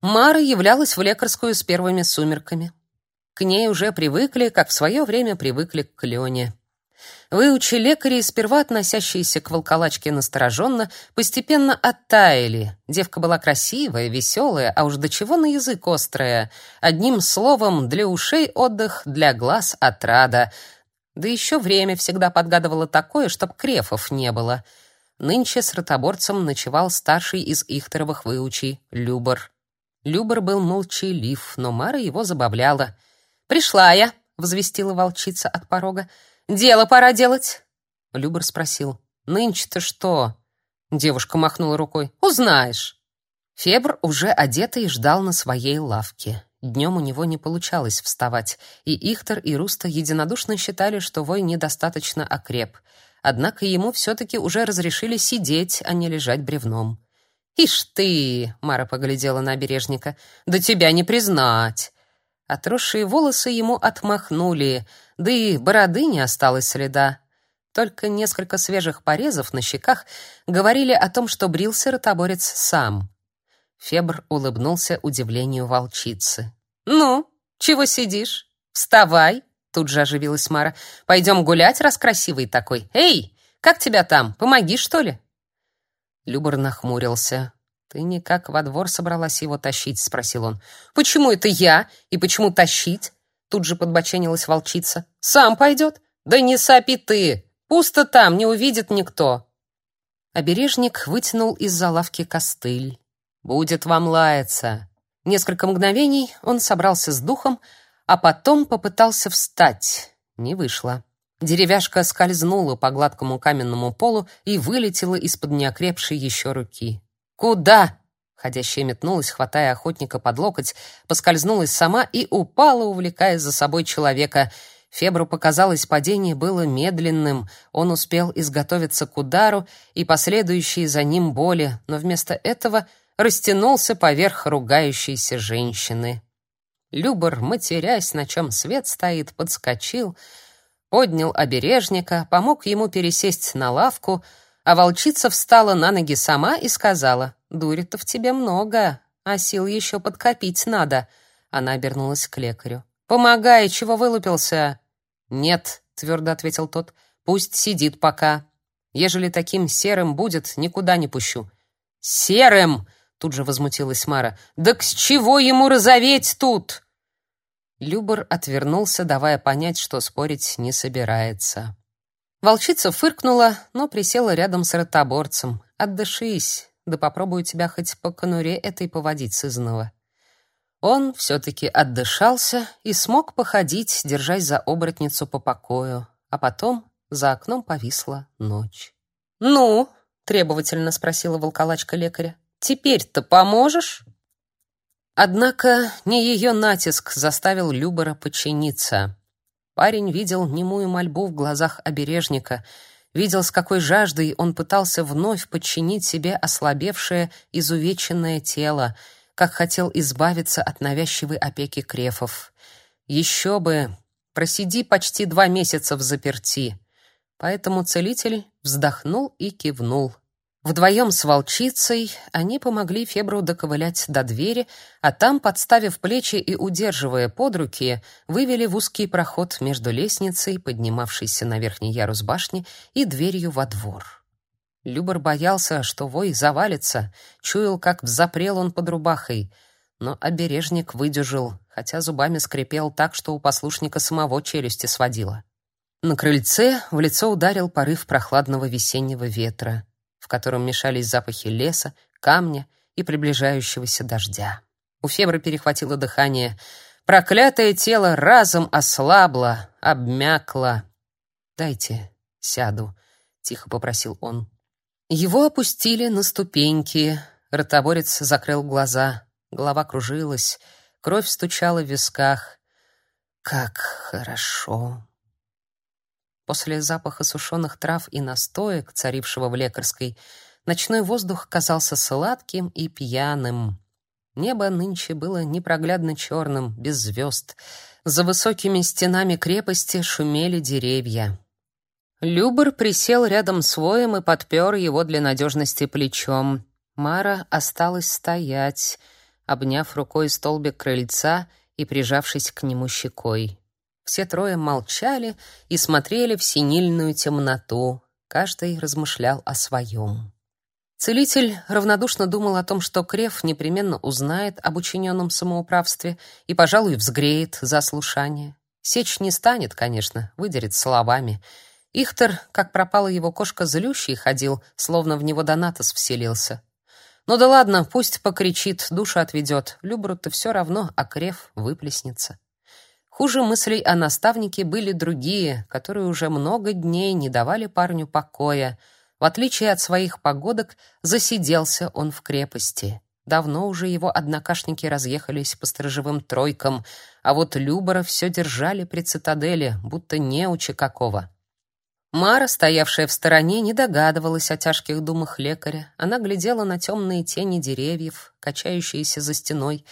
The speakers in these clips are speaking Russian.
Мара являлась в лекарскую с первыми сумерками. К ней уже привыкли, как в свое время привыкли к Лене. Выучи лекари, сперва относящиеся к волколачке настороженно, постепенно оттаяли. Девка была красивая, веселая, а уж до чего на язык острая. Одним словом, для ушей отдых, для глаз отрада. Да еще время всегда подгадывало такое, чтоб крефов не было. Нынче с ротоборцем ночевал старший из Ихтеровых выучей, Любор. Любор был молчалив, но Мара его забавляла. «Пришла я», — возвестила волчица от порога. Дело пора делать. Любер спросил. Нынче-то что? Девушка махнула рукой. Узнаешь. Фебр уже одетый ждал на своей лавке. Днем у него не получалось вставать, и Ихтер и Руста единодушно считали, что вой недостаточно окреп. Однако ему все-таки уже разрешили сидеть, а не лежать бревном. «Ишь ты!» — Мара поглядела на обережника. «Да тебя не признать!» Отросшие волосы ему отмахнули, да и бороды не осталось следа. Только несколько свежих порезов на щеках говорили о том, что брился ротоборец сам. Фебр улыбнулся удивлению волчицы. «Ну, чего сидишь? Вставай!» Тут же оживилась Мара. «Пойдем гулять, раз красивый такой. Эй, как тебя там? Помоги, что ли?» Любор нахмурился. «Ты никак во двор собралась его тащить?» — спросил он. «Почему это я? И почему тащить?» Тут же подбоченилась волчица. «Сам пойдет?» «Да не сопи ты! Пусто там, не увидит никто!» Обережник вытянул из-за лавки костыль. «Будет вам лаяться!» Несколько мгновений он собрался с духом, а потом попытался встать. Не вышло. Деревяшка скользнула по гладкому каменному полу и вылетела из-под неокрепшей еще руки. «Куда?» Ходящая метнулась, хватая охотника под локоть, поскользнулась сама и упала, увлекая за собой человека. Фебру показалось, падение было медленным. Он успел изготовиться к удару и последующие за ним боли, но вместо этого растянулся поверх ругающейся женщины. Любор, матерясь, на чем свет стоит, подскочил, поднял обережника, помог ему пересесть на лавку — а волчица встала на ноги сама и сказала, «Дури-то в тебе много, а сил еще подкопить надо». Она обернулась к лекарю. «Помогай, чего вылупился?» «Нет», — твердо ответил тот, — «пусть сидит пока. Ежели таким серым будет, никуда не пущу». «Серым!» — тут же возмутилась Мара. «Да с чего ему розоветь тут?» Любор отвернулся, давая понять, что спорить не собирается. Волчица фыркнула, но присела рядом с ротоборцем. «Отдышись, да попробую тебя хоть по конуре этой поводить сызнова». Он все-таки отдышался и смог походить, держась за оборотницу по покою, а потом за окном повисла ночь. «Ну?» — требовательно спросила волколачка лекаря. «Теперь-то поможешь?» Однако не ее натиск заставил Любора подчиниться. Парень видел немую мольбу в глазах обережника, видел, с какой жаждой он пытался вновь подчинить себе ослабевшее, изувеченное тело, как хотел избавиться от навязчивой опеки крефов. Еще бы, просиди почти два месяца в заперти. Поэтому целитель вздохнул и кивнул. Вдвоем с волчицей они помогли Фебру доковылять до двери, а там, подставив плечи и удерживая под руки, вывели в узкий проход между лестницей, поднимавшейся на верхний ярус башни, и дверью во двор. Любор боялся, что вой завалится, чуял, как взапрел он под рубахой, но обережник выдержал, хотя зубами скрипел так, что у послушника самого челюсти сводило. На крыльце в лицо ударил порыв прохладного весеннего ветра в котором мешались запахи леса, камня и приближающегося дождя. У Фебра перехватило дыхание. Проклятое тело разом ослабло, обмякло. «Дайте, сяду», — тихо попросил он. Его опустили на ступеньки. Ротоборец закрыл глаза. Голова кружилась, кровь стучала в висках. «Как хорошо!» После запаха сушеных трав и настоек, царившего в лекарской, ночной воздух казался сладким и пьяным. Небо нынче было непроглядно черным, без звезд. За высокими стенами крепости шумели деревья. Любр присел рядом с воем и подпер его для надежности плечом. Мара осталась стоять. обняв рукой столбик крыльца и прижавшись к нему щекой. Все трое молчали и смотрели в синильную темноту. Каждый размышлял о своем. Целитель равнодушно думал о том, что Креф непременно узнает об учиненном самоуправстве и, пожалуй, взгреет за слушание. Сечь не станет, конечно, выдерет словами. Ихтер, как пропала его кошка, злющий ходил, словно в него Донатос вселился. Ну да ладно, пусть покричит, душу отведет. Любру-то все равно, а Креф выплеснется. Хуже мыслей о наставнике были другие, которые уже много дней не давали парню покоя — в отличие от своих погодок, засиделся он в крепости. Давно уже его однокашники разъехались по сторожевым тройкам, а вот Любора все держали при цитадели, будто неучи какого. Мара, стоявшая в стороне, не догадывалась о тяжких думах лекаря. Она глядела на темные тени деревьев, качающиеся за стеной,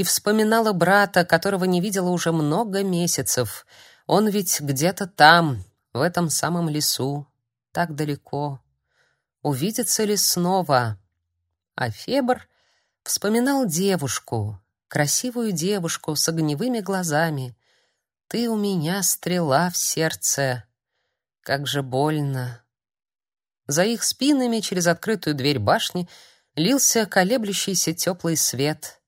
и вспоминала брата, которого не видела уже много месяцев. Он ведь где-то там, в этом самом лесу, так далеко увидится ли снова. А Фебр вспоминал девушку, красивую девушку с огневыми глазами. Ты у меня стрела в сердце. Как же больно. За их спинами через открытую дверь башни лился колеблющийся теплый свет.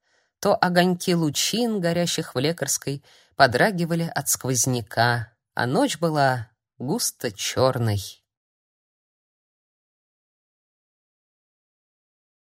То огоньки лучин, горящих в лекарской, подрагивали от сквозняка, а ночь была густо черной.